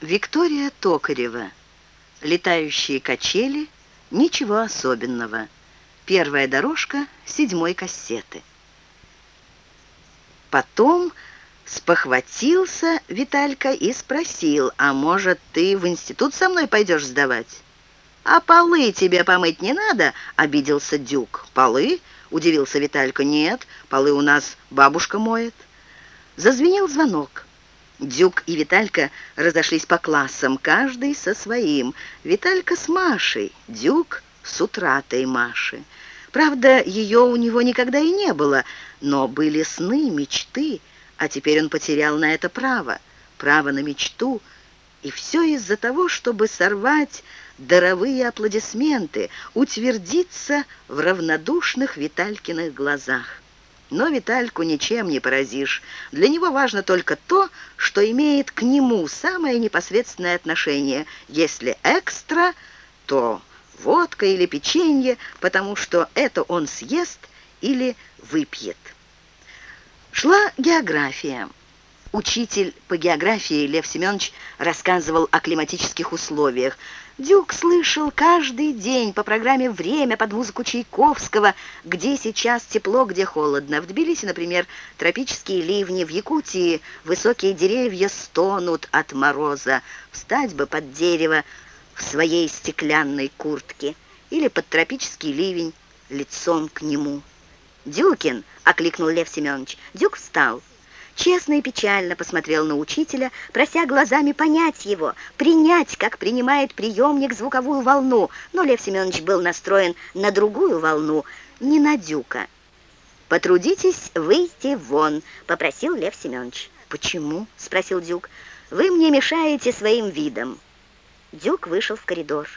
Виктория Токарева. Летающие качели. Ничего особенного. Первая дорожка седьмой кассеты. Потом спохватился Виталька и спросил, а может, ты в институт со мной пойдешь сдавать? «А полы тебе помыть не надо?» — обиделся Дюк. «Полы?» — удивился Виталька. «Нет, полы у нас бабушка моет». Зазвенел звонок. Дюк и Виталька разошлись по классам, каждый со своим. Виталька с Машей, Дюк с утратой Маши. Правда, ее у него никогда и не было, но были сны, мечты, а теперь он потерял на это право. Право на мечту, и все из-за того, чтобы сорвать даровые аплодисменты, утвердиться в равнодушных Виталькиных глазах. Но Витальку ничем не поразишь. Для него важно только то, что имеет к нему самое непосредственное отношение. Если экстра, то водка или печенье, потому что это он съест или выпьет. Шла география. Учитель по географии Лев Семенович рассказывал о климатических условиях. Дюк слышал каждый день по программе «Время» под музыку Чайковского, где сейчас тепло, где холодно. В Тбилиси, например, тропические ливни, в Якутии высокие деревья стонут от мороза. Встать бы под дерево в своей стеклянной куртке или под тропический ливень лицом к нему. «Дюкин!» — окликнул Лев Семенович. Дюк встал честно и печально посмотрел на учителя, прося глазами понять его, принять, как принимает приемник звуковую волну. Но Лев Семенович был настроен на другую волну, не на Дюка. «Потрудитесь выйти вон», — попросил Лев Семенович. «Почему?» — спросил Дюк. «Вы мне мешаете своим видом». Дюк вышел в коридор.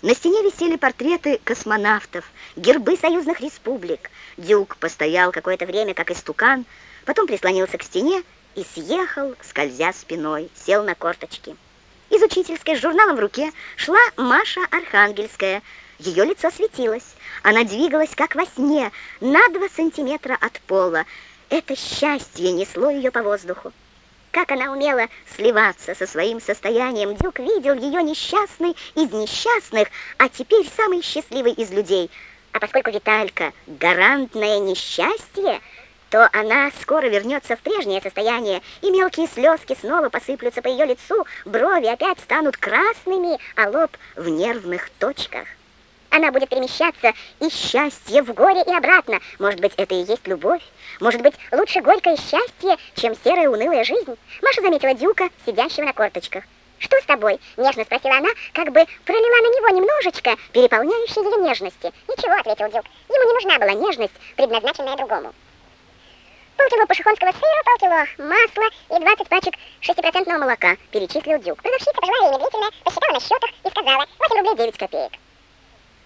На стене висели портреты космонавтов, гербы союзных республик. Дюк постоял какое-то время, как истукан, потом прислонился к стене и съехал, скользя спиной, сел на корточки. Из учительской с журналом в руке шла Маша Архангельская. Ее лицо светилось. Она двигалась, как во сне, на два сантиметра от пола. Это счастье несло ее по воздуху. Как она умела сливаться со своим состоянием. Дюк видел ее несчастной из несчастных, а теперь самый счастливый из людей. А поскольку Виталька — гарантное несчастье, то она скоро вернется в прежнее состояние, и мелкие слезки снова посыплются по ее лицу, брови опять станут красными, а лоб в нервных точках. Она будет перемещаться из счастья в горе и обратно. Может быть, это и есть любовь? Может быть, лучше горькое счастье, чем серая унылая жизнь? Маша заметила Дюка, сидящего на корточках. «Что с тобой?» — нежно спросила она, как бы пролила на него немножечко переполняющей ее нежности. «Ничего», — ответил Дюк, — «ему не нужна была нежность, предназначенная другому». Полкило пашихонского сыра, полкило масла и 20 пачек 6% молока, перечислил Дюк. Продавщица пожила ей медлительно, посчитала на счетах и сказала 8 рублей 9 копеек.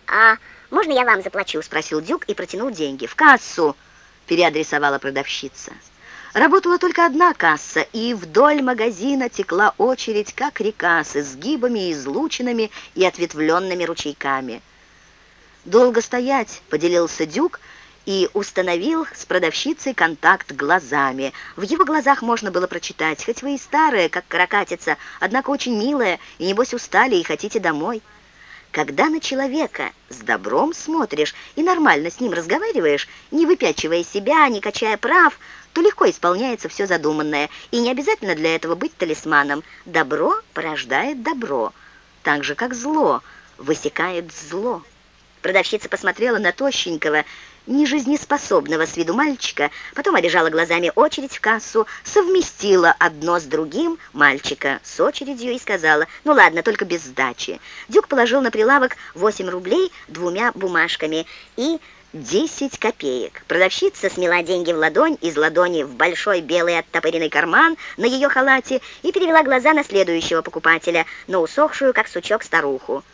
«А можно я вам заплачу?» – спросил Дюк и протянул деньги. «В кассу!» – переадресовала продавщица. Работала только одна касса, и вдоль магазина текла очередь, как река, с изгибами, излучинами и ответвленными ручейками. «Долго стоять», — поделился Дюк, — и установил с продавщицей контакт глазами. В его глазах можно было прочитать, хоть вы и старая, как каракатица, однако очень милая, и небось устали и хотите домой. Когда на человека с добром смотришь и нормально с ним разговариваешь, не выпячивая себя, не качая прав, то легко исполняется все задуманное, и не обязательно для этого быть талисманом. Добро порождает добро, так же, как зло высекает зло. Продавщица посмотрела на тощенького, нежизнеспособного с виду мальчика, потом обижала глазами очередь в кассу, совместила одно с другим мальчика с очередью и сказала, ну ладно, только без сдачи. Дюк положил на прилавок 8 рублей двумя бумажками и 10 копеек. Продавщица смела деньги в ладонь, из ладони в большой белый оттопыренный карман на ее халате и перевела глаза на следующего покупателя, на усохшую, как сучок, старуху.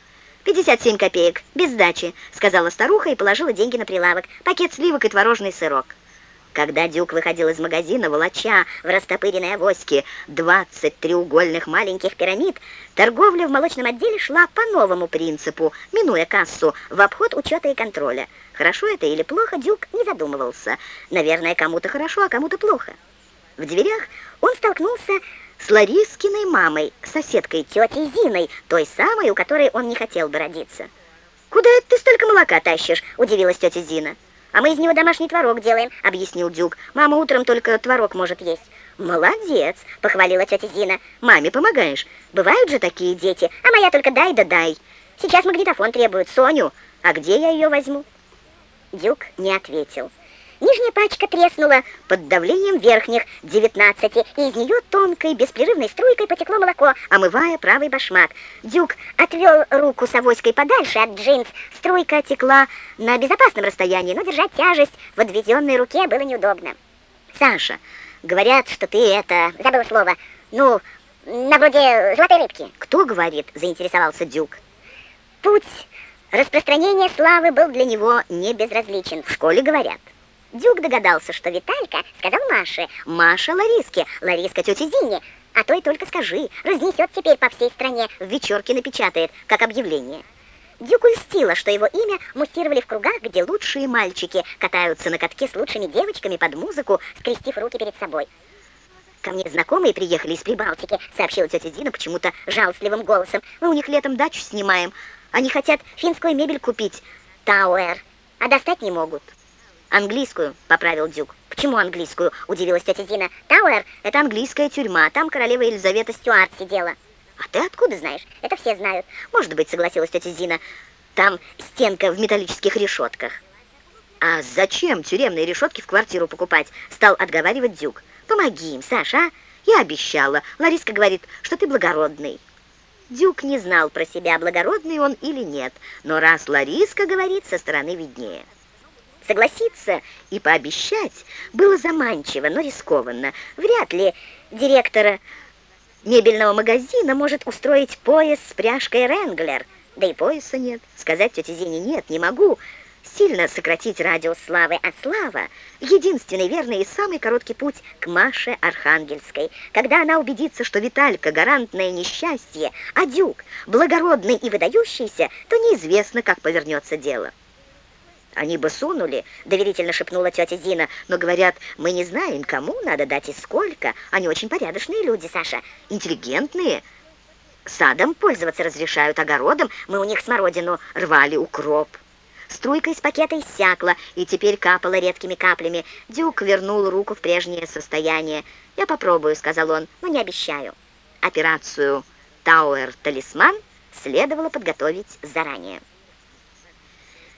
«Пятьдесят семь копеек, без сдачи», — сказала старуха и положила деньги на прилавок. «Пакет сливок и творожный сырок». Когда Дюк выходил из магазина, волоча в растопыренной авоське 20 треугольных маленьких пирамид, торговля в молочном отделе шла по новому принципу, минуя кассу, в обход учета и контроля. Хорошо это или плохо, Дюк не задумывался. Наверное, кому-то хорошо, а кому-то плохо. В дверях он столкнулся с Ларискиной мамой, соседкой тетей Зиной, той самой, у которой он не хотел бы родиться. «Куда это ты столько молока тащишь?» – удивилась тетя Зина. «А мы из него домашний творог делаем», — объяснил Дюк. «Мама утром только творог может есть». «Молодец!» — похвалила тетя Зина. «Маме помогаешь. Бывают же такие дети, а моя только дай да дай. Сейчас магнитофон требует Соню. А где я ее возьму?» Дюк не ответил. Нижняя пачка треснула под давлением верхних 19, и из нее тонкой, беспрерывной струйкой потекло молоко, омывая правый башмак. Дюк отвел руку с авоськой подальше от джинс. Струйка текла на безопасном расстоянии, но держать тяжесть в отведенной руке было неудобно. «Саша, говорят, что ты это... забыла слово. Ну, на вроде золотой рыбки». «Кто говорит?» – заинтересовался Дюк. Путь распространения славы был для него не безразличен. В школе говорят. Дюк догадался, что Виталька сказал Маше, Маша Лариске, Лариска тете Зине, а то и только скажи, разнесет теперь по всей стране, в вечерке напечатает, как объявление. Дюку льстило, что его имя муссировали в кругах, где лучшие мальчики катаются на катке с лучшими девочками под музыку, скрестив руки перед собой. «Ко мне знакомые приехали из Прибалтики», — сообщила тетя Зина почему-то жалостливым голосом. «Мы у них летом дачу снимаем. Они хотят финскую мебель купить, Тауэр, а достать не могут». «Английскую», — поправил Дюк. «Почему английскую?» — удивилась тетя Зина. «Тауэр — это английская тюрьма, там королева Елизавета Стюарт сидела». «А ты откуда знаешь?» «Это все знают». «Может быть», — согласилась тетя Зина. «Там стенка в металлических решетках». «А зачем тюремные решетки в квартиру покупать?» — стал отговаривать Дюк. «Помоги им, Саша, а? Я обещала. Лариска говорит, что ты благородный». Дюк не знал про себя, благородный он или нет, но раз Лариска говорит, со стороны виднее. Согласиться и пообещать было заманчиво, но рискованно. Вряд ли директора мебельного магазина может устроить пояс с пряжкой Ренглер. Да и пояса нет. Сказать тете Зине нет, не могу. Сильно сократить радиус славы, а слава — единственный верный и самый короткий путь к Маше Архангельской. Когда она убедится, что Виталька — гарантное несчастье, а Дюк — благородный и выдающийся, то неизвестно, как повернется дело. «Они бы сунули», — доверительно шепнула тетя Зина, «но, говорят, мы не знаем, кому надо дать и сколько. Они очень порядочные люди, Саша, интеллигентные. Садом пользоваться разрешают, огородом мы у них смородину рвали, укроп». Струйка из пакета иссякла и теперь капала редкими каплями. Дюк вернул руку в прежнее состояние. «Я попробую», — сказал он, — «но не обещаю». Операцию «Тауэр-талисман» следовало подготовить заранее.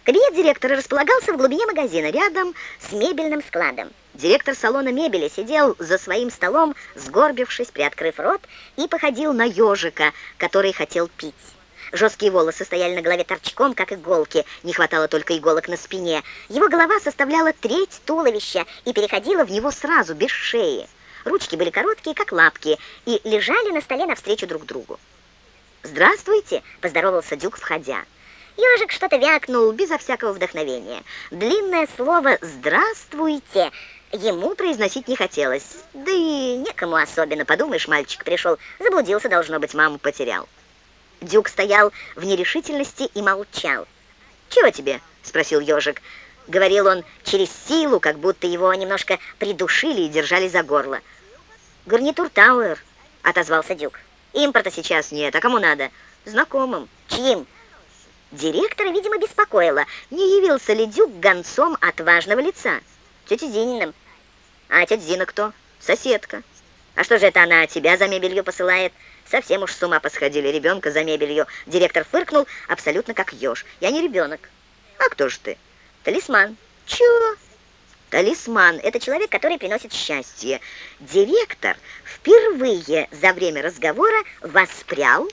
Кабинет директора располагался в глубине магазина, рядом с мебельным складом. Директор салона мебели сидел за своим столом, сгорбившись, приоткрыв рот, и походил на ежика, который хотел пить. Жесткие волосы стояли на голове торчком, как иголки, не хватало только иголок на спине. Его голова составляла треть туловища и переходила в него сразу, без шеи. Ручки были короткие, как лапки, и лежали на столе навстречу друг другу. «Здравствуйте!» – поздоровался Дюк, входя. Ежик что-то вякнул безо всякого вдохновения. Длинное слово «здравствуйте» ему произносить не хотелось. Да и некому особенно, подумаешь, мальчик пришел, заблудился, должно быть, маму потерял. Дюк стоял в нерешительности и молчал. «Чего тебе?» — спросил ежик. Говорил он через силу, как будто его немножко придушили и держали за горло. «Гарнитур Тауэр», — отозвался Дюк. «Импорта сейчас нет, а кому надо?» «Знакомым». «Чьим?» Директора, видимо, беспокоило, не явился ли Дюк гонцом от важного лица. Тетя Зининым. А тетя Зина кто? Соседка. А что же это она тебя за мебелью посылает? Совсем уж с ума посходили ребенка за мебелью. Директор фыркнул абсолютно как еж. Я не ребенок. А кто же ты? Талисман. Чего? Талисман – это человек, который приносит счастье. Директор впервые за время разговора воспрял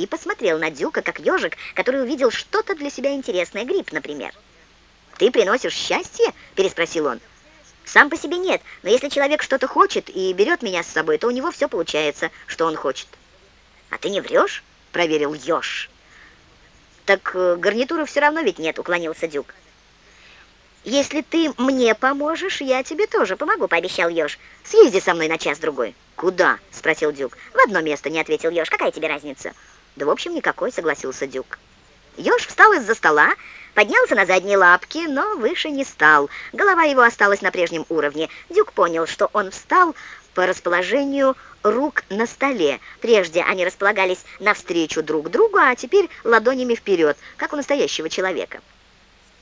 и посмотрел на Дюка, как ежик, который увидел что-то для себя интересное, гриб, например. «Ты приносишь счастье?» – переспросил он. «Сам по себе нет, но если человек что-то хочет и берет меня с собой, то у него все получается, что он хочет». «А ты не врешь?» – проверил еж. «Так э, гарнитуры все равно ведь нет», – уклонился Дюк. «Если ты мне поможешь, я тебе тоже помогу», — пообещал Ёж. «Съезди со мной на час-другой». «Куда?» — спросил Дюк. «В одно место», — не ответил Ёж. «Какая тебе разница?» Да, в общем, никакой, согласился Дюк. Ёж встал из-за стола, поднялся на задние лапки, но выше не стал. Голова его осталась на прежнем уровне. Дюк понял, что он встал по расположению рук на столе. Прежде они располагались навстречу друг другу, а теперь ладонями вперед, как у настоящего человека.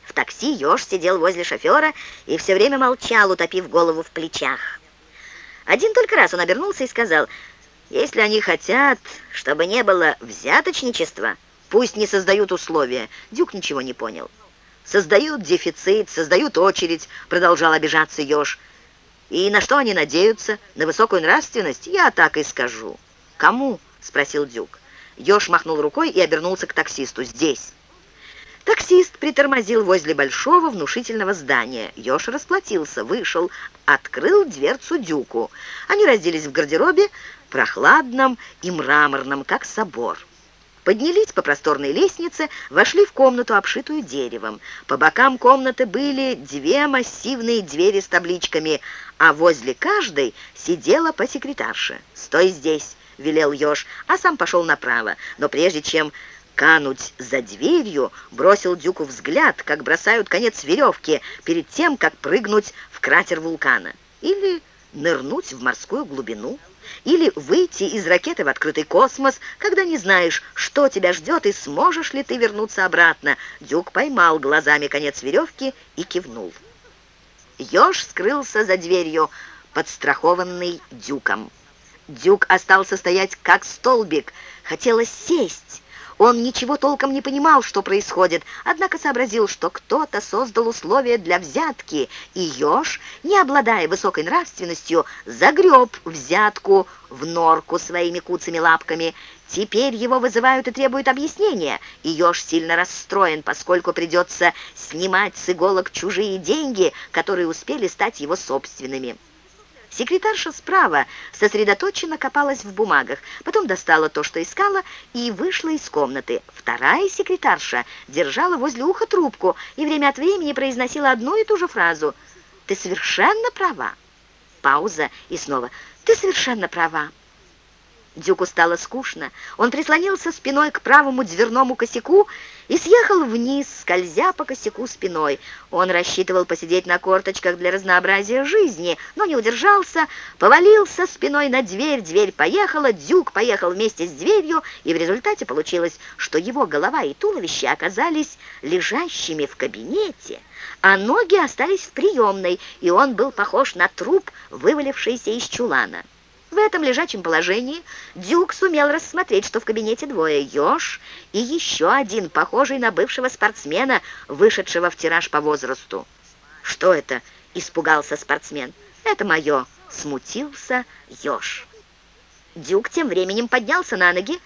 В такси еж сидел возле шофера и все время молчал, утопив голову в плечах. Один только раз он обернулся и сказал, «Если они хотят, чтобы не было взяточничества, пусть не создают условия». Дюк ничего не понял. «Создают дефицит, создают очередь», — продолжал обижаться еж. «И на что они надеются? На высокую нравственность? Я так и скажу». «Кому?» — спросил Дюк. Еж махнул рукой и обернулся к таксисту. «Здесь». Таксист притормозил возле большого внушительного здания. Ёж расплатился, вышел, открыл дверцу Дюку. Они разделись в гардеробе, прохладном и мраморном, как собор. Поднялись по просторной лестнице, вошли в комнату, обшитую деревом. По бокам комнаты были две массивные двери с табличками, а возле каждой сидела по секретарше. «Стой здесь!» — велел Ёж, а сам пошел направо. Но прежде чем кануть за дверью, бросил Дюку взгляд, как бросают конец веревки перед тем, как прыгнуть в кратер вулкана. Или нырнуть в морскую глубину. Или выйти из ракеты в открытый космос, когда не знаешь, что тебя ждет и сможешь ли ты вернуться обратно. Дюк поймал глазами конец веревки и кивнул. Ёж скрылся за дверью, подстрахованный Дюком. Дюк остался стоять как столбик. Хотелось сесть, он ничего толком не понимал, что происходит, однако сообразил, что кто-то создал условия для взятки, и еж, не обладая высокой нравственностью, загреб взятку в норку своими куцами лапками. Теперь его вызывают и требуют объяснения, и еж сильно расстроен, поскольку придется снимать с иголок чужие деньги, которые успели стать его собственными. Секретарша справа сосредоточенно копалась в бумагах, потом достала то, что искала, и вышла из комнаты. Вторая секретарша держала возле уха трубку и время от времени произносила одну и ту же фразу «Ты совершенно права». Пауза и снова «Ты совершенно права». Дюку стало скучно. Он прислонился спиной к правому дверному косяку и съехал вниз, скользя по косяку спиной. Он рассчитывал посидеть на корточках для разнообразия жизни, но не удержался, повалился спиной на дверь, дверь поехала, Дюк поехал вместе с дверью, и в результате получилось, что его голова и туловище оказались лежащими в кабинете, а ноги остались в приемной, и он был похож на труп, вывалившийся из чулана. В этом лежачем положении Дюк сумел рассмотреть, что в кабинете двое Ёж и еще один, похожий на бывшего спортсмена, вышедшего в тираж по возрасту. «Что это?» – испугался спортсмен. «Это мое», – смутился Ёж. Дюк тем временем поднялся на ноги,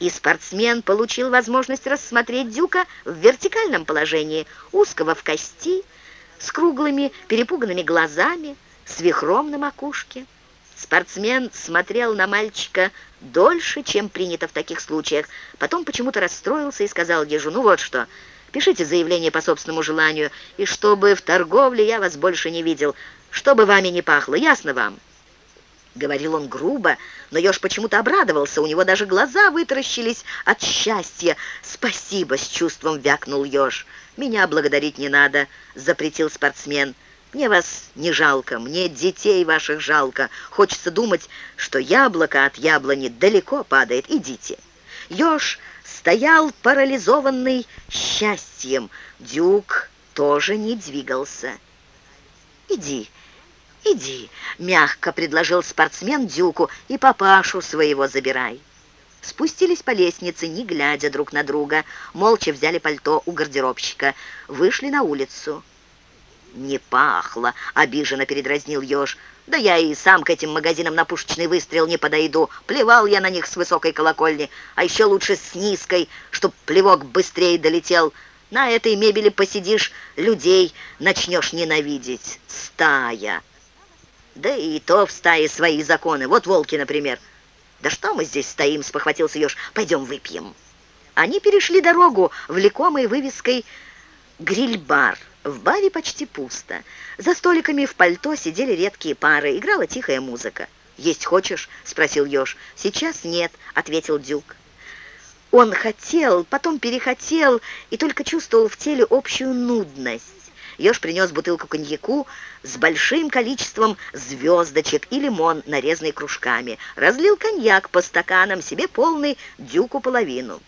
и спортсмен получил возможность рассмотреть Дюка в вертикальном положении, узкого в кости, с круглыми перепуганными глазами, с вихром на макушке. Спортсмен смотрел на мальчика дольше, чем принято в таких случаях. Потом почему-то расстроился и сказал ежу, ну вот что, пишите заявление по собственному желанию, и чтобы в торговле я вас больше не видел, чтобы вами не пахло, ясно вам?» Говорил он грубо, но еж почему-то обрадовался, у него даже глаза вытаращились от счастья. «Спасибо!» — с чувством вякнул еж. «Меня благодарить не надо», — запретил спортсмен. Мне вас не жалко, мне детей ваших жалко. Хочется думать, что яблоко от яблони далеко падает. Идите». Ёж стоял парализованный счастьем. Дюк тоже не двигался. «Иди, иди», — мягко предложил спортсмен Дюку, «и папашу своего забирай». Спустились по лестнице, не глядя друг на друга, молча взяли пальто у гардеробщика, вышли на улицу. «Не пахло», — обиженно передразнил еж. «Да я и сам к этим магазинам на пушечный выстрел не подойду. Плевал я на них с высокой колокольни, а еще лучше с низкой, чтоб плевок быстрее долетел. На этой мебели посидишь, людей начнешь ненавидеть. Стая!» «Да и то в стае свои законы. Вот волки, например». «Да что мы здесь стоим?» — спохватился еж. «Пойдем выпьем». Они перешли дорогу, влекомой вывеской «Гриль-бар». В баре почти пусто. За столиками в пальто сидели редкие пары, играла тихая музыка. «Есть хочешь?» — спросил Ёж. «Сейчас нет», — ответил Дюк. Он хотел, потом перехотел и только чувствовал в теле общую нудность. Еж принес бутылку коньяку с большим количеством звездочек и лимон, нарезанный кружками. Разлил коньяк по стаканам, себе полный, дюку половину.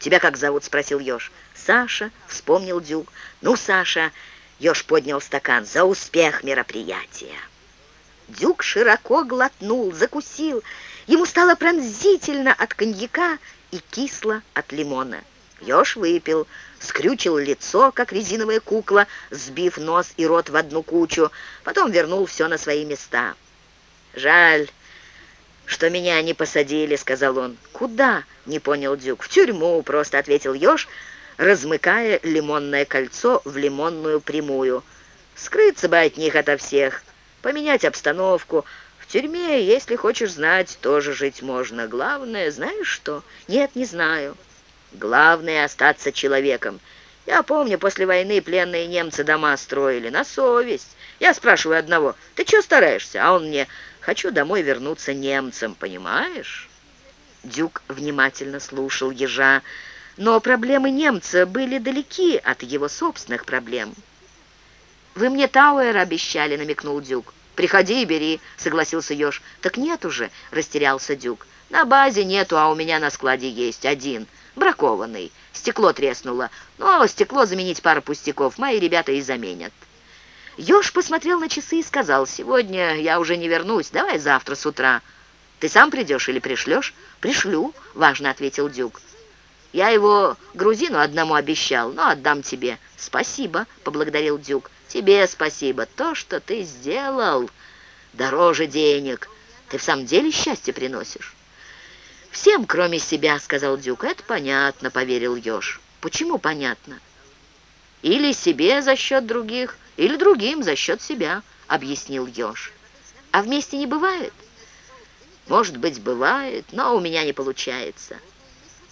«Тебя как зовут?» — спросил Еж. «Саша», — вспомнил Дюк. «Ну, Саша», — Еж поднял стакан, — «за успех мероприятия». Дюк широко глотнул, закусил. Ему стало пронзительно от коньяка и кисло от лимона. Еж выпил, скрючил лицо, как резиновая кукла, сбив нос и рот в одну кучу, потом вернул все на свои места. «Жаль, что меня не посадили», — сказал он. «Куда?» — не понял Дюк. «В тюрьму», — просто ответил Еж, размыкая лимонное кольцо в лимонную прямую. «Скрыться бы от них ото всех, поменять обстановку. В тюрьме, если хочешь знать, тоже жить можно. Главное, знаешь что? Нет, не знаю». Главное — остаться человеком. Я помню, после войны пленные немцы дома строили на совесть. Я спрашиваю одного, ты что стараешься? А он мне, хочу домой вернуться немцем, понимаешь? Дюк внимательно слушал ежа, но проблемы немца были далеки от его собственных проблем. «Вы мне Тауэр обещали», — намекнул Дюк. «Приходи и бери», — согласился еж. «Так нет уже», — растерялся Дюк. «На базе нету, а у меня на складе есть один» бракованный. Стекло треснуло. Но стекло заменить пара пустяков. Мои ребята и заменят. Ёж посмотрел на часы и сказал, «Сегодня я уже не вернусь. Давай завтра с утра. Ты сам придешь или пришлешь?» «Пришлю», — важно ответил Дюк. «Я его грузину одному обещал, но отдам тебе». «Спасибо», — поблагодарил Дюк. «Тебе спасибо. То, что ты сделал, дороже денег. Ты в самом деле счастье приносишь». «Всем, кроме себя», — сказал Дюк. «Это понятно», — поверил Ёж. «Почему понятно?» «Или себе за счет других, или другим за счет себя», — объяснил Ёж. «А вместе не бывает?» «Может быть, бывает, но у меня не получается».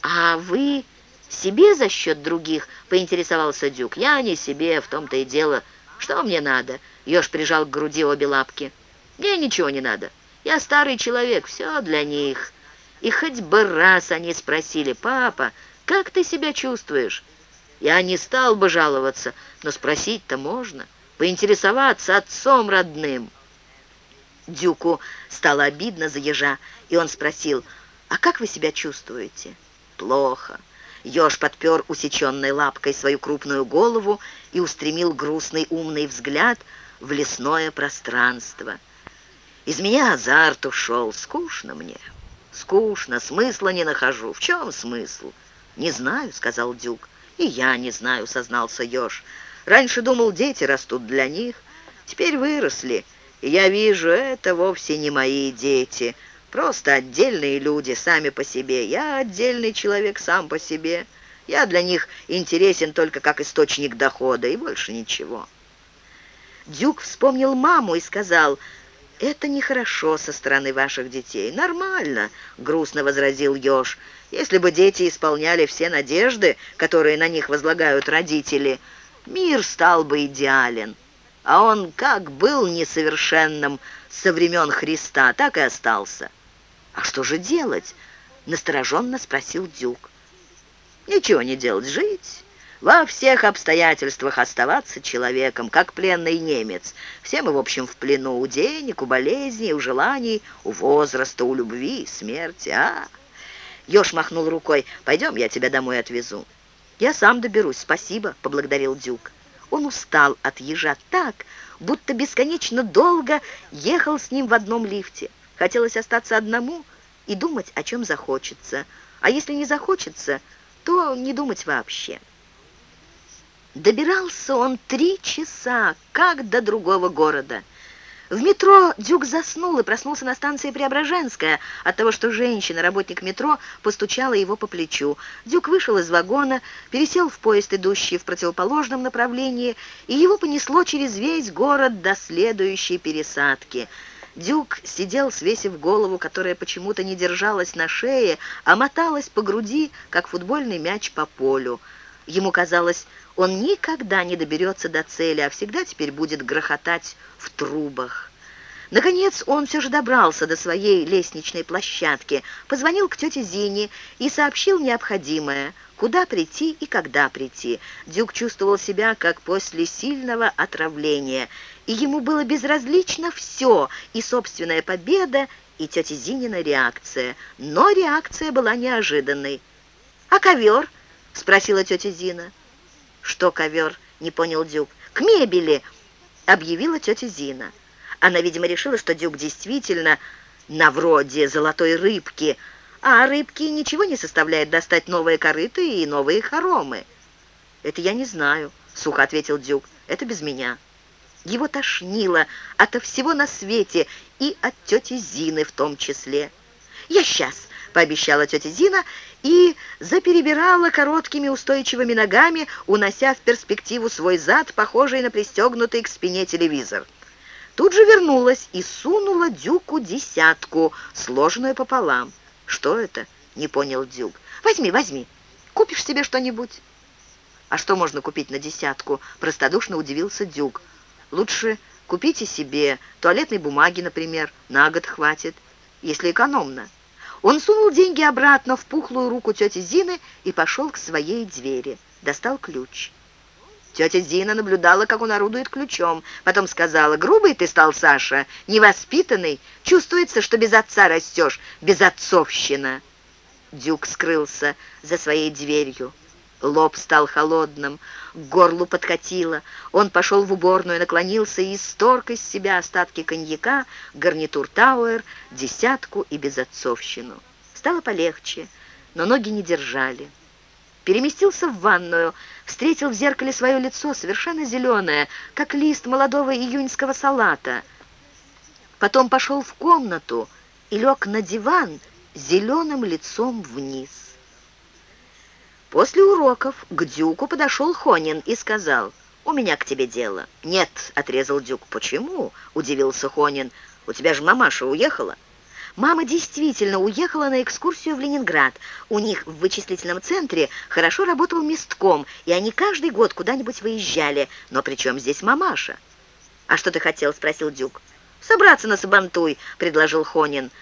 «А вы себе за счет других?» — поинтересовался Дюк. «Я не себе, в том-то и дело. Что мне надо?» Ёж прижал к груди обе лапки. «Мне ничего не надо. Я старый человек, все для них». И хоть бы раз они спросили, «Папа, как ты себя чувствуешь?» Я не стал бы жаловаться, но спросить-то можно, поинтересоваться отцом родным. Дюку стало обидно за ежа, и он спросил, «А как вы себя чувствуете?» «Плохо». Еж подпер усеченной лапкой свою крупную голову и устремил грустный умный взгляд в лесное пространство. «Из меня азарт ушел, скучно мне». Скучно, смысла не нахожу. В чем смысл? Не знаю, сказал Дюк. И я не знаю, сознался Ёж. Раньше думал, дети растут для них. Теперь выросли. И я вижу, это вовсе не мои дети. Просто отдельные люди сами по себе. Я отдельный человек сам по себе. Я для них интересен только как источник дохода и больше ничего. Дюк вспомнил маму и сказал, «Это нехорошо со стороны ваших детей». «Нормально», — грустно возразил Ёж. «Если бы дети исполняли все надежды, которые на них возлагают родители, мир стал бы идеален. А он как был несовершенным со времен Христа, так и остался». «А что же делать?» — настороженно спросил Дюк. «Ничего не делать, жить» во всех обстоятельствах оставаться человеком, как пленный немец. Все мы, в общем, в плену у денег, у болезней, у желаний, у возраста, у любви, смерти. А, Ёж махнул рукой. «Пойдем, я тебя домой отвезу». «Я сам доберусь, спасибо», — поблагодарил Дюк. Он устал от ежа так, будто бесконечно долго ехал с ним в одном лифте. Хотелось остаться одному и думать, о чем захочется. А если не захочется, то не думать вообще. Добирался он три часа, как до другого города. В метро Дюк заснул и проснулся на станции Преображенская от того, что женщина, работник метро, постучала его по плечу. Дюк вышел из вагона, пересел в поезд, идущий в противоположном направлении, и его понесло через весь город до следующей пересадки. Дюк сидел, свесив голову, которая почему-то не держалась на шее, а моталась по груди, как футбольный мяч по полю. Ему казалось, он никогда не доберется до цели, а всегда теперь будет грохотать в трубах. Наконец он все же добрался до своей лестничной площадки, позвонил к тете Зине и сообщил необходимое, куда прийти и когда прийти. Дюк чувствовал себя как после сильного отравления, и ему было безразлично все, и собственная победа, и тетя Зинина реакция. Но реакция была неожиданной. «А ковер?» — спросила тетя Зина. «Что ковер?» — не понял Дюк. «К мебели!» — объявила тетя Зина. Она, видимо, решила, что Дюк действительно на вроде золотой рыбки, а рыбки ничего не составляет достать новые корыты и новые хоромы. «Это я не знаю», — сухо ответил Дюк. «Это без меня». Его тошнило ото всего на свете и от тети Зины в том числе. «Я сейчас», — пообещала тетя Зина и заперебирала короткими устойчивыми ногами, унося в перспективу свой зад, похожий на пристегнутый к спине телевизор. Тут же вернулась и сунула Дюку десятку, сложенную пополам. «Что это?» — не понял Дюк. «Возьми, возьми. Купишь себе что-нибудь?» «А что можно купить на десятку?» — простодушно удивился Дюк. «Лучше купите себе туалетной бумаги, например. На год хватит, если экономно». Он сунул деньги обратно в пухлую руку тети Зины и пошел к своей двери. Достал ключ. Тетя Зина наблюдала, как он орудует ключом. Потом сказала, «Грубый ты стал, Саша, невоспитанный. Чувствуется, что без отца растешь, безотцовщина». Дюк скрылся за своей дверью. Лоб стал холодным, к горлу подкатило. Он пошел в уборную, наклонился и исторг из себя остатки коньяка, гарнитур Тауэр, десятку и безотцовщину. Стало полегче, но ноги не держали переместился в ванную, встретил в зеркале свое лицо, совершенно зеленое, как лист молодого июньского салата. Потом пошел в комнату и лег на диван зеленым лицом вниз. После уроков к Дюку подошел Хонин и сказал, «У меня к тебе дело». «Нет», — отрезал Дюк. «Почему?» — удивился Хонин. «У тебя же мамаша уехала». Мама действительно уехала на экскурсию в Ленинград. У них в вычислительном центре хорошо работал местком, и они каждый год куда-нибудь выезжали. Но при чем здесь мамаша? «А что ты хотел?» — спросил Дюк. «Собраться на Сабантуй», — предложил Хонин.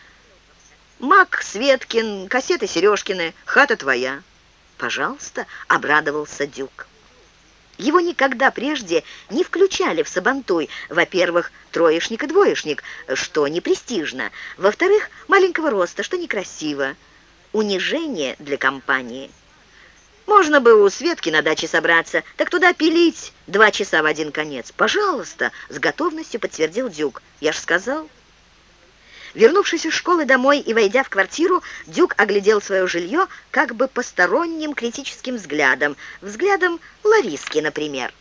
«Мак, Светкин, кассеты Сережкины, хата твоя». «Пожалуйста», — обрадовался Дюк. Его никогда прежде не включали в Сабантуй. Во-первых, троечник и двоечник, что не престижно. Во-вторых, маленького роста, что некрасиво. Унижение для компании. Можно бы у Светки на даче собраться, так туда пилить два часа в один конец. Пожалуйста, с готовностью подтвердил Дюк. Я ж сказал. Вернувшись из школы домой и войдя в квартиру, Дюк оглядел свое жилье как бы посторонним критическим взглядом, взглядом Лариски, например.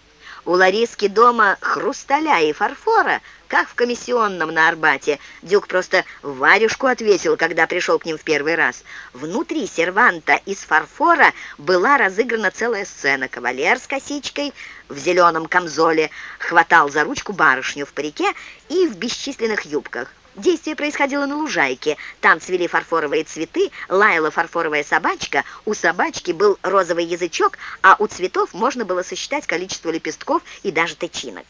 У Лариски дома хрусталя и фарфора, как в комиссионном на Арбате. Дюк просто варюшку отвесил, когда пришел к ним в первый раз. Внутри серванта из фарфора была разыграна целая сцена. Кавалер с косичкой в зеленом камзоле хватал за ручку барышню в парике и в бесчисленных юбках. Действие происходило на лужайке. Там цвели фарфоровые цветы, лаяла фарфоровая собачка. У собачки был розовый язычок, а у цветов можно было сосчитать количество лепестков и даже тычинок.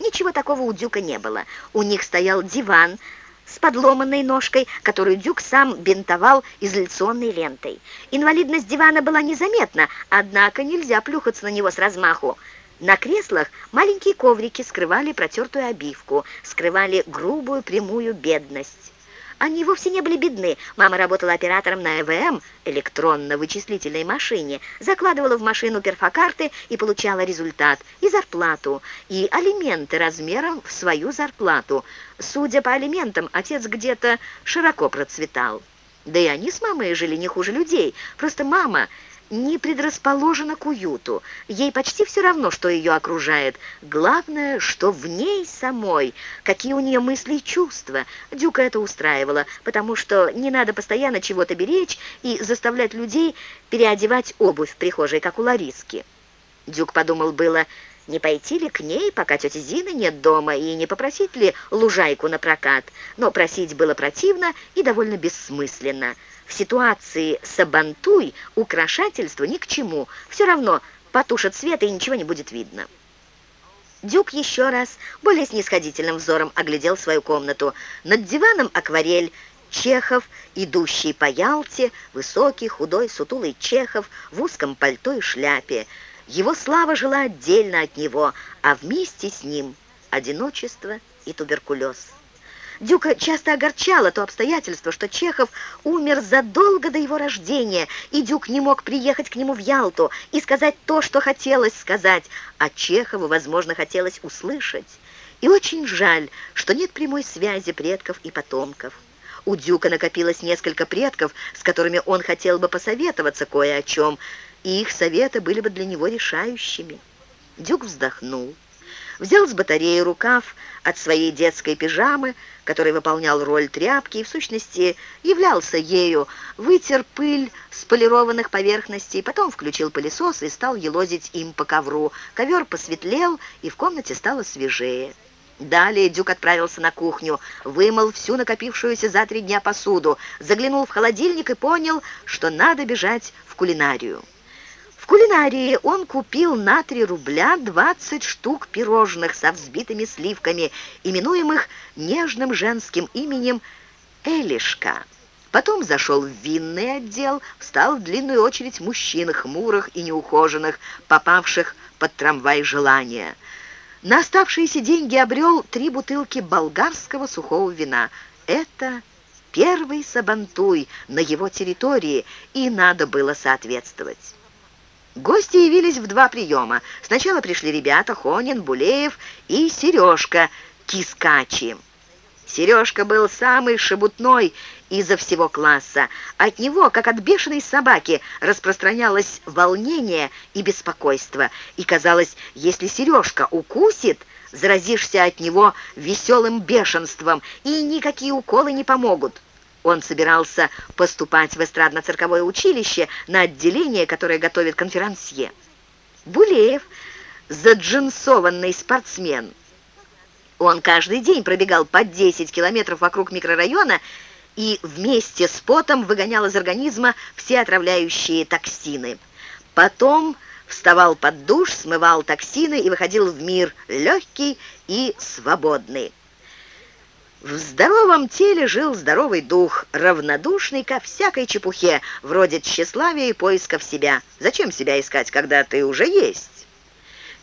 Ничего такого у Дюка не было. У них стоял диван с подломанной ножкой, которую Дюк сам бинтовал изоляционной лентой. Инвалидность дивана была незаметна, однако нельзя плюхаться на него с размаху. На креслах маленькие коврики скрывали протертую обивку, скрывали грубую прямую бедность. Они вовсе не были бедны. Мама работала оператором на ЭВМ, электронно-вычислительной машине, закладывала в машину перфокарты и получала результат, и зарплату, и алименты размером в свою зарплату. Судя по алиментам, отец где-то широко процветал. Да и они с мамой жили не хуже людей. Просто мама не предрасположена к уюту. Ей почти все равно, что ее окружает. Главное, что в ней самой, какие у нее мысли и чувства. Дюка это устраивало, потому что не надо постоянно чего-то беречь и заставлять людей переодевать обувь в прихожей, как у Лариски. Дюк подумал было, не пойти ли к ней, пока тети Зины нет дома, и не попросить ли лужайку на прокат. Но просить было противно и довольно бессмысленно. В ситуации сабантуй украшательство ни к чему. Все равно потушат свет, и ничего не будет видно. Дюк еще раз более снисходительным взором оглядел свою комнату. Над диваном акварель, Чехов, идущий по Ялте, высокий, худой, сутулый Чехов в узком пальто и шляпе. Его слава жила отдельно от него, а вместе с ним одиночество и туберкулез. Дюка часто огорчало то обстоятельство, что Чехов умер задолго до его рождения, и Дюк не мог приехать к нему в Ялту и сказать то, что хотелось сказать, а Чехову, возможно, хотелось услышать. И очень жаль, что нет прямой связи предков и потомков. У Дюка накопилось несколько предков, с которыми он хотел бы посоветоваться кое о чем, и их советы были бы для него решающими. Дюк вздохнул взял с батареи рукав от своей детской пижамы, который выполнял роль тряпки и, в сущности, являлся ею, вытер пыль с полированных поверхностей, потом включил пылесос и стал елозить им по ковру. Ковер посветлел, и в комнате стало свежее. Далее Дюк отправился на кухню, вымыл всю накопившуюся за три дня посуду, заглянул в холодильник и понял, что надо бежать в кулинарию. В кулинарии он купил на 3 рубля 20 штук пирожных со взбитыми сливками, именуемых нежным женским именем Элишка. Потом зашел в винный отдел, встал в длинную очередь мужчин, хмурых и неухоженных, попавших под трамвай желания. На оставшиеся деньги обрел три бутылки болгарского сухого вина. Это первый сабантуй на его территории, и надо было соответствовать. Гости явились в два приема. Сначала пришли ребята Хонин, Булеев и Сережка Кискачи. Сережка был самый шебутной изо всего класса. От него, как от бешеной собаки, распространялось волнение и беспокойство. И казалось, если Сережка укусит, заразишься от него веселым бешенством, и никакие уколы не помогут. Он собирался поступать в эстрадно-цирковое училище на отделение, которое готовит конферансье. Булеев, заджинсованный спортсмен. Он каждый день пробегал по 10 километров вокруг микрорайона и вместе с потом выгонял из организма все отравляющие токсины. Потом вставал под душ, смывал токсины и выходил в мир легкий и свободный. В здоровом теле жил здоровый дух, равнодушный ко всякой чепухе, вроде тщеславия и поисков себя. Зачем себя искать, когда ты уже есть?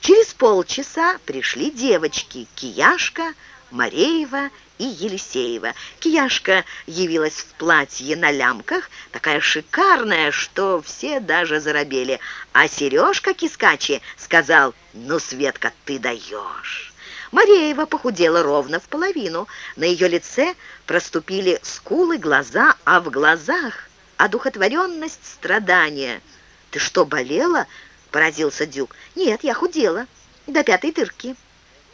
Через полчаса пришли девочки Кияшка, Мареева и Елисеева. Кияшка явилась в платье на лямках, такая шикарная, что все даже заробели. А Сережка Кискачи сказал, «Ну, Светка, ты даешь!» Мареева похудела ровно в половину. На ее лице проступили скулы, глаза, а в глазах одухотворенность страдания. «Ты что, болела?» — поразился Дюк. «Нет, я худела. До пятой дырки».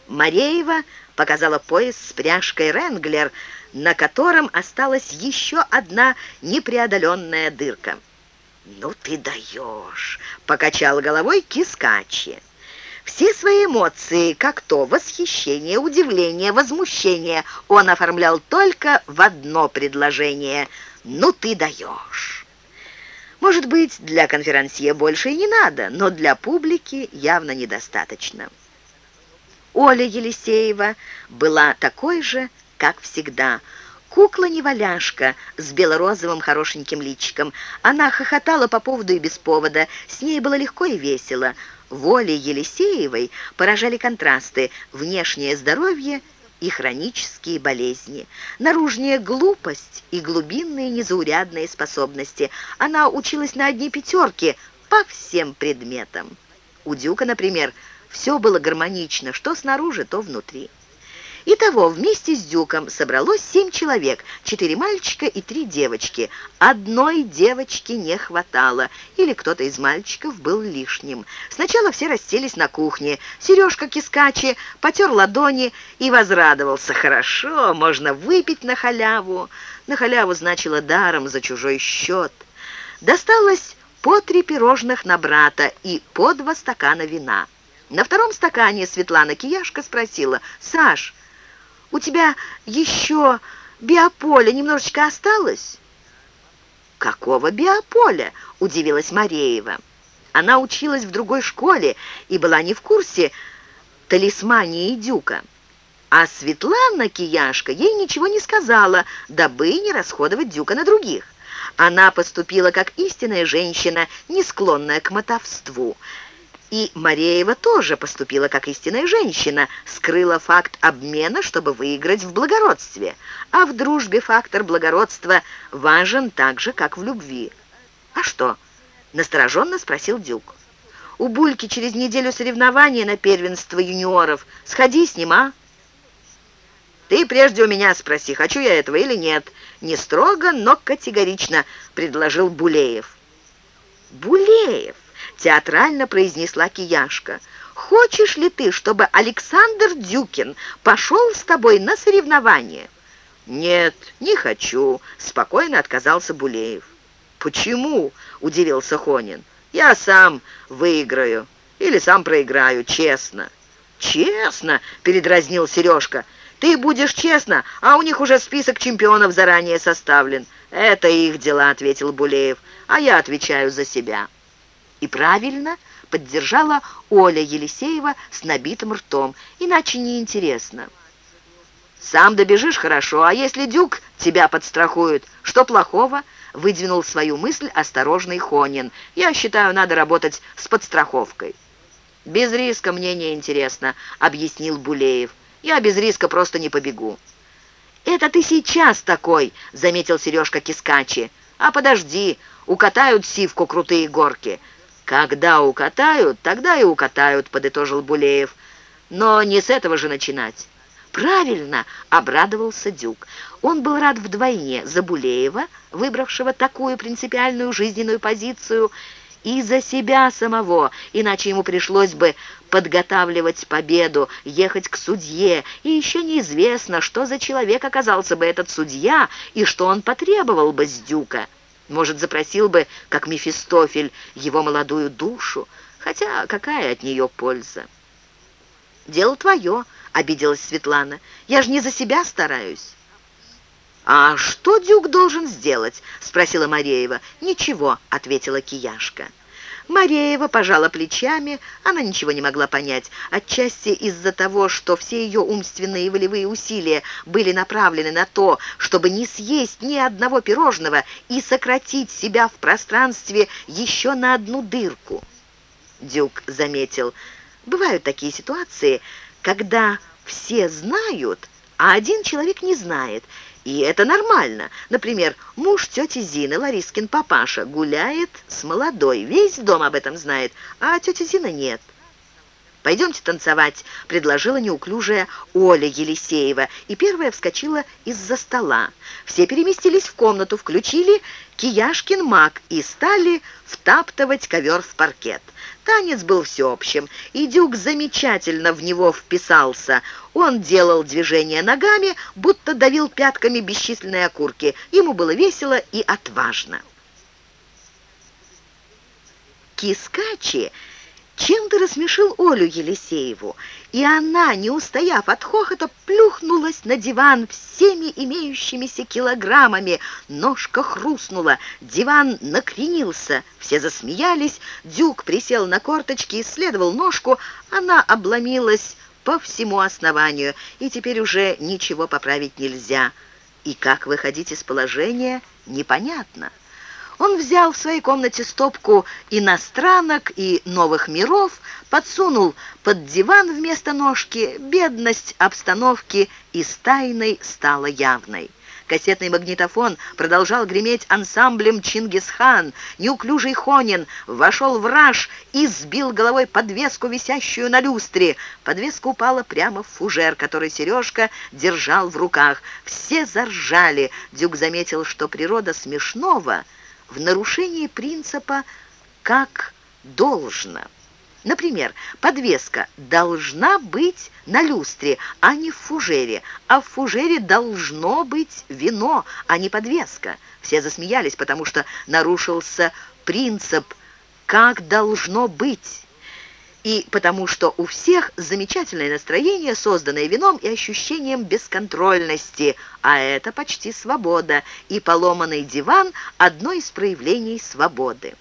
Мареева показала пояс с пряжкой «Ренглер», на котором осталась еще одна непреодоленная дырка. «Ну ты даешь!» — покачал головой Кискачи. Все свои эмоции, как то восхищение, удивление, возмущение, он оформлял только в одно предложение «Ну ты даешь». Может быть, для конферансье больше и не надо, но для публики явно недостаточно. Оля Елисеева была такой же, как всегда – Кукла-неваляшка с белорозовым хорошеньким личиком. Она хохотала по поводу и без повода. С ней было легко и весело. Воле Елисеевой поражали контрасты, внешнее здоровье и хронические болезни, наружная глупость и глубинные незаурядные способности. Она училась на одни пятерки по всем предметам. У Дюка, например, все было гармонично, что снаружи, то внутри. Итого вместе с Дюком собралось семь человек, четыре мальчика и три девочки. Одной девочки не хватало, или кто-то из мальчиков был лишним. Сначала все расселись на кухне. Сережка Кискачи потер ладони и возрадовался. Хорошо, можно выпить на халяву. На халяву значило даром за чужой счет. Досталось по три пирожных на брата и по два стакана вина. На втором стакане Светлана Кияшка спросила, «Саш, у тебя еще биополя немножечко осталось?» «Какого биополя?» – удивилась Мареева. Она училась в другой школе и была не в курсе, талисмании Дюка. А Светлана Кияшка ей ничего не сказала, дабы не расходовать Дюка на других. Она поступила как истинная женщина, не склонная к мотовству. И Мареева тоже поступила как истинная женщина, скрыла факт обмена, чтобы выиграть в благородстве. А в дружбе фактор благородства важен так же, как в любви. «А что?» – настороженно спросил Дюк. «У Бульки через неделю соревнования на первенство юниоров. Сходи с ним, а?» «Ты прежде у меня спроси, хочу я этого или нет». Не строго, но категорично предложил Булеев. «Булеев!» — театрально произнесла Кияшка. «Хочешь ли ты, чтобы Александр Дюкин пошел с тобой на соревнования?» «Нет, не хочу», — спокойно отказался Булеев. «Почему?» — удивился Хонин. «Я сам выиграю или сам проиграю, честно». «Честно?» — передразнил Сережка. Ты будешь честно, а у них уже список чемпионов заранее составлен. Это их дела, ответил Булеев, а я отвечаю за себя. И правильно поддержала Оля Елисеева с набитым ртом, иначе неинтересно. «Сам добежишь хорошо, а если Дюк тебя подстрахует, что плохого?» выдвинул свою мысль осторожный Хонин. «Я считаю, надо работать с подстраховкой». «Без риска мне не интересно», — объяснил Булеев. Я без риска просто не побегу». «Это ты сейчас такой», — заметил Сережка Кискачи. «А подожди, укатают сивку крутые горки». «Когда укатают, тогда и укатают», — подытожил Булеев. «Но не с этого же начинать». «Правильно!» — обрадовался Дюк. Он был рад вдвойне за Булеева, выбравшего такую принципиальную жизненную позицию, и за себя самого, иначе ему пришлось бы подготавливать победу, ехать к судье, и еще неизвестно, что за человек оказался бы этот судья и что он потребовал бы с Дюка. Может, запросил бы, как Мефистофель, его молодую душу, хотя какая от нее польза? «Дело твое», — обиделась Светлана, — «я же не за себя стараюсь». «А что Дюк должен сделать?» — спросила Мареева. «Ничего», — ответила Кияшка. Мареева пожала плечами, она ничего не могла понять, отчасти из-за того, что все ее умственные и волевые усилия были направлены на то, чтобы не съесть ни одного пирожного и сократить себя в пространстве еще на одну дырку. Дюк заметил, бывают такие ситуации, когда все знают, а один человек не знает, и это нормально. Например, муж тети Зины, Ларискин папаша, гуляет с молодой. Весь дом об этом знает, а тетя Зина нет. «Пойдемте танцевать», — предложила неуклюжая Оля Елисеева, и первая вскочила из-за стола. Все переместились в комнату, включили Кияшкин маг и стали втаптывать ковер в паркет. Танец был всеобщим, и Дюк замечательно в него вписался. Он делал движения ногами, будто давил пятками бесчисленные окурки. Ему было весело и отважно. Кискачи чем-то рассмешил Олю Елисееву, и она, не устояв от хохота, плюхнулась на диван всеми имеющимися килограммами. Ножка хрустнула, диван накренился, все засмеялись, Дюк присел на корточки, исследовал ножку, она обломилась по всему основанию, и теперь уже ничего поправить нельзя. И как выходить из положения, непонятно. Он взял в своей комнате стопку иностранок и новых миров, подсунул под диван вместо ножки, бедность обстановки из тайной стала явной. Кассетный магнитофон продолжал греметь ансамблем «Чингисхан». Неуклюжий Хонин вошел в раж и сбил головой подвеску, висящую на люстре. Подвеска упала прямо в фужер, который Сережка держал в руках. Все заржали. Дюк заметил, что природа смешного — в нарушении принципа «как должно». Например, подвеска должна быть на люстре, а не в фужере, а в фужере должно быть вино, а не подвеска. Все засмеялись, потому что нарушился принцип «как должно быть» и потому что у всех замечательное настроение, созданное вином и ощущением бесконтрольности, а это почти свобода, и поломанный диван – одно из проявлений свободы.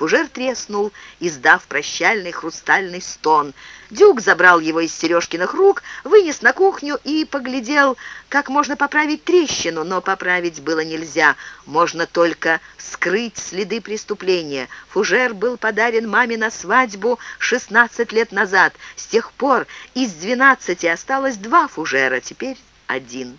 Фужер треснул, издав прощальный хрустальный стон. Дюк забрал его из Сережкиных рук, вынес на кухню и поглядел, как можно поправить трещину, но поправить было нельзя. Можно только скрыть следы преступления. Фужер был подарен маме на свадьбу 16 лет назад. С тех пор из 12 осталось два фужера, теперь один.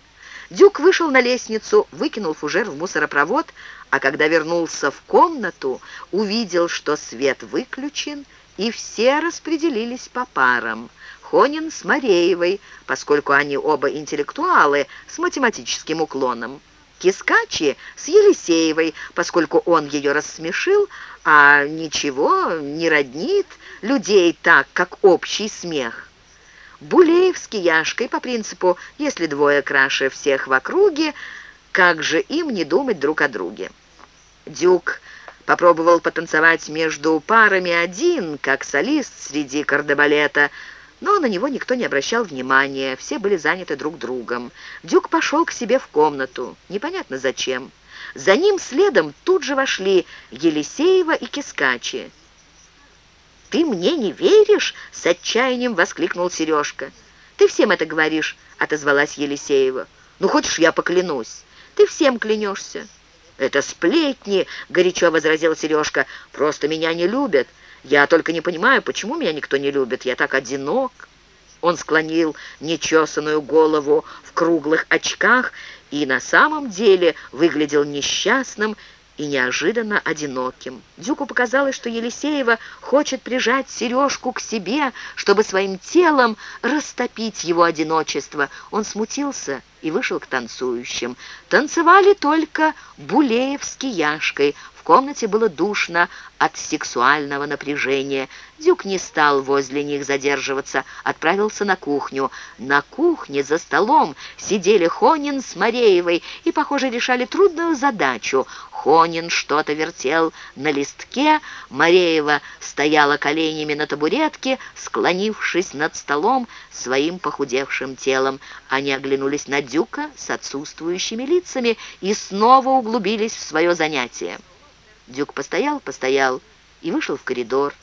Дюк вышел на лестницу, выкинул фужер в мусоропровод, а когда вернулся в комнату, увидел, что свет выключен, и все распределились по парам. Хонин с Мареевой, поскольку они оба интеллектуалы с математическим уклоном. Кискачи с Елисеевой, поскольку он ее рассмешил, а ничего не роднит людей так, как общий смех. Булеев с Кияшкой по принципу «если двое краше всех в округе, как же им не думать друг о друге?» Дюк попробовал потанцевать между парами один, как солист среди кардебалета, но на него никто не обращал внимания, все были заняты друг другом. Дюк пошел к себе в комнату, непонятно зачем. За ним следом тут же вошли Елисеева и Кискачи. «Ты мне не веришь?» — с отчаянием воскликнул Сережка. «Ты всем это говоришь», — отозвалась Елисеева. «Ну, хочешь, я поклянусь?» «Ты всем клянешься». «Это сплетни!» — горячо возразил Сережка. «Просто меня не любят. Я только не понимаю, почему меня никто не любит. Я так одинок». Он склонил нечесанную голову в круглых очках и на самом деле выглядел несчастным и неожиданно одиноким. Дюку показалось, что Елисеева хочет прижать Сережку к себе, чтобы своим телом растопить его одиночество. Он смутился и вышел к танцующим. Танцевали только Булеев с Кияшкой. В комнате было душно от сексуального напряжения. Дюк не стал возле них задерживаться, отправился на кухню. На кухне за столом сидели Хонин с Мареевой и, похоже, решали трудную задачу. Хонин что-то вертел на листке, Мареева стояла коленями на табуретке, склонившись над столом своим похудевшим телом. Они оглянулись на Дюка с отсутствующими лицами и снова углубились в свое занятие. Дюк постоял, постоял и вышел в коридор.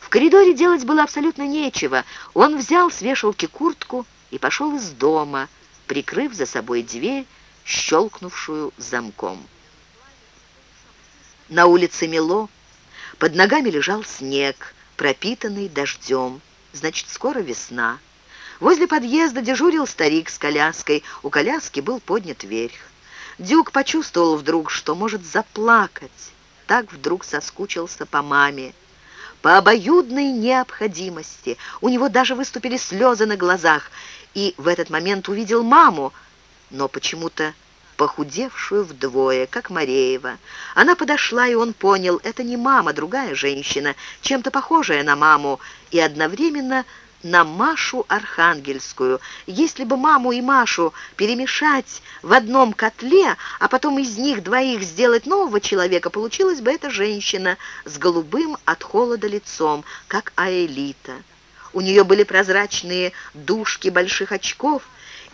В коридоре делать было абсолютно нечего. Он взял с вешалки куртку и пошел из дома, прикрыв за собой дверь, щелкнувшую замком. На улице мело, под ногами лежал снег, пропитанный дождем. Значит, скоро весна. Возле подъезда дежурил старик с коляской. У коляски был поднят верх. Дюк почувствовал вдруг, что может заплакать. Так вдруг соскучился по маме. По обоюдной необходимости. У него даже выступили слезы на глазах. И в этот момент увидел маму, но почему-то похудевшую вдвое, как Мареева. Она подошла, и он понял, это не мама, другая женщина, чем-то похожая на маму, и одновременно на Машу Архангельскую. Если бы маму и Машу перемешать в одном котле, а потом из них двоих сделать нового человека, получилась бы эта женщина с голубым от холода лицом, как Аэлита. У нее были прозрачные дужки больших очков,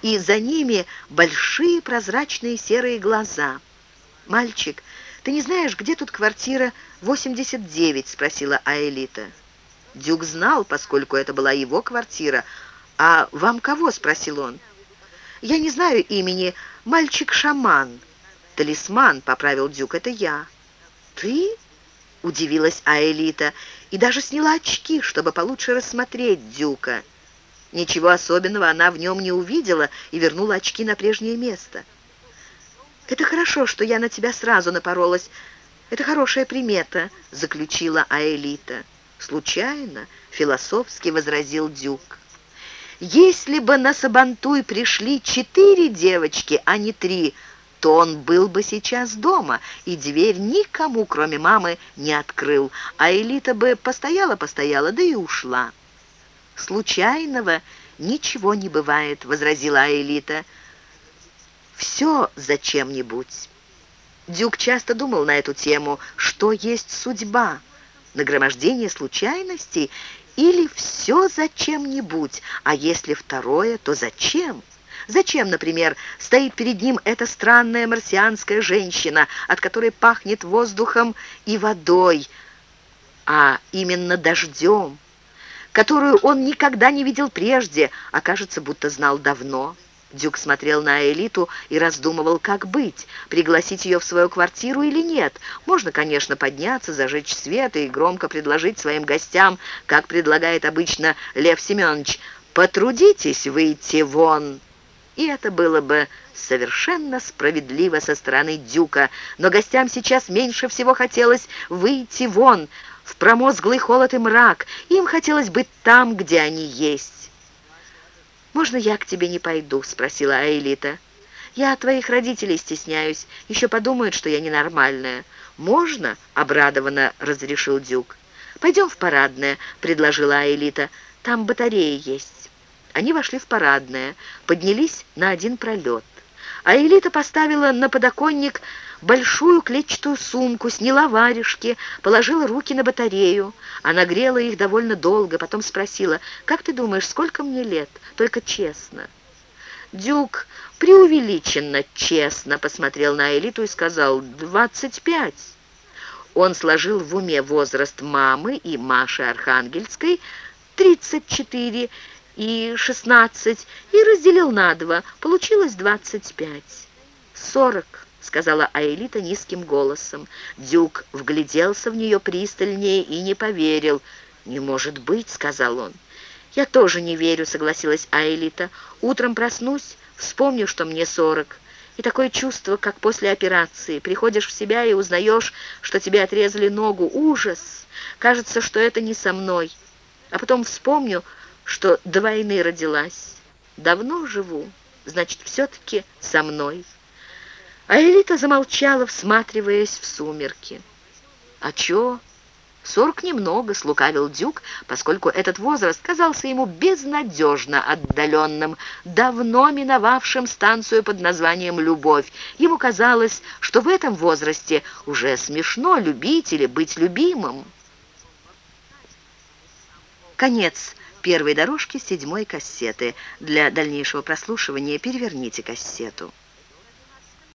и за ними большие прозрачные серые глаза. «Мальчик, ты не знаешь, где тут квартира 89?» — спросила Аэлита. Дюк знал, поскольку это была его квартира. «А вам кого?» — спросил он. «Я не знаю имени. Мальчик-шаман». «Талисман», — поправил Дюк, — «это я». «Ты?» — удивилась Аэлита и даже сняла очки, чтобы получше рассмотреть Дюка. Ничего особенного она в нем не увидела и вернула очки на прежнее место. «Это хорошо, что я на тебя сразу напоролась. Это хорошая примета», — заключила Аэлита. «Случайно?» — философски возразил Дюк. «Если бы на Сабантуй пришли четыре девочки, а не три, то он был бы сейчас дома, и дверь никому, кроме мамы, не открыл, а Элита бы постояла-постояла, да и ушла». «Случайного ничего не бывает», — возразила Аэлита. «Все зачем-нибудь». Дюк часто думал на эту тему, что есть судьба, нагромождение случайностей или все зачем-нибудь, а если второе, то зачем? Зачем, например, стоит перед ним эта странная марсианская женщина, от которой пахнет воздухом и водой, а именно дождем, которую он никогда не видел прежде, а кажется, будто знал давно. Дюк смотрел на Элиту и раздумывал, как быть, пригласить ее в свою квартиру или нет. Можно, конечно, подняться, зажечь свет и громко предложить своим гостям, как предлагает обычно Лев Семенович, «потрудитесь выйти вон». И это было бы совершенно справедливо со стороны Дюка, но гостям сейчас меньше всего хотелось выйти вон, в промозглый холод и мрак. Им хотелось быть там, где они есть. «Можно я к тебе не пойду?» — спросила Аэлита. «Я от твоих родителей стесняюсь. Еще подумают, что я ненормальная». «Можно?» — обрадованно разрешил Дюк. «Пойдем в парадное», — предложила Аэлита. «Там батареи есть». Они вошли в парадное, поднялись на один пролет. А Элита поставила на подоконник большую клетчатую сумку, сняла варежки, положила руки на батарею. Она грела их довольно долго, потом спросила, «Как ты думаешь, сколько мне лет? Только честно». Дюк преувеличенно честно посмотрел на Элиту и сказал, «Двадцать пять». Он сложил в уме возраст мамы и Маши Архангельской, 34 и 16, и разделил на два. Получилось 25. 40 сказала Аэлита низким голосом. Дюк вгляделся в нее пристальнее и не поверил. «Не может быть», — сказал он. «Я тоже не верю», — согласилась Аэлита. «Утром проснусь, вспомню, что мне сорок. И такое чувство, как после операции. Приходишь в себя и узнаешь, что тебе отрезали ногу. Ужас! Кажется, что это не со мной. А потом вспомню, что до войны родилась. Давно живу, значит, все-таки со мной». А Элита замолчала, всматриваясь в сумерки. «А чё?» «Сорок немного», — слукавил Дюк, поскольку этот возраст казался ему безнадежно отдаленным, давно миновавшим станцию под названием «Любовь». Ему казалось, что в этом возрасте уже смешно любить или быть любимым. Конец первой дорожки седьмой кассеты. Для дальнейшего прослушивания переверните кассету.